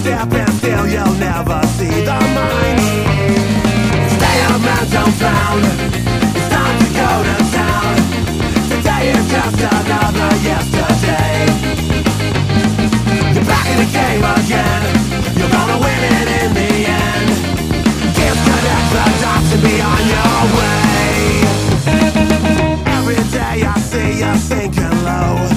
step and still you'll never see the mind Stay up man, don't drown It's time to go to town Today is just another yesterday you're back in the game again. You're gonna win it in the end. Disconnect the dots and be on your way. Every day I see you sinking low.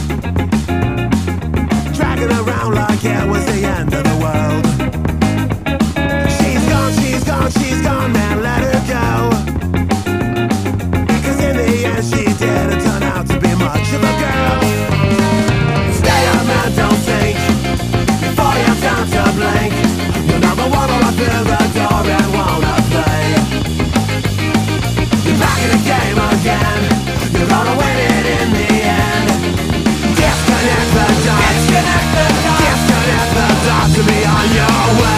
You're gonna win it in the end. Disconnect the. Disconnect the. Disconnect the be on your way.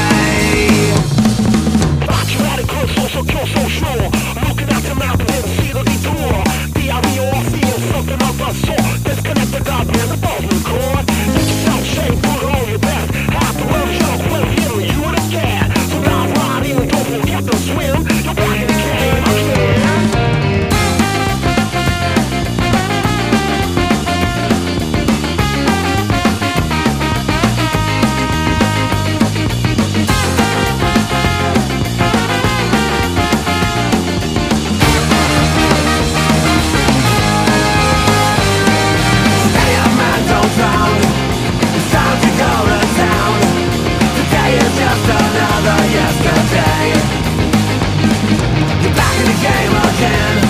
Looking the map see the detour is something Disconnect the man, the record Get yourself put your best Half the world you cat So in, don't forget to swim You're in again.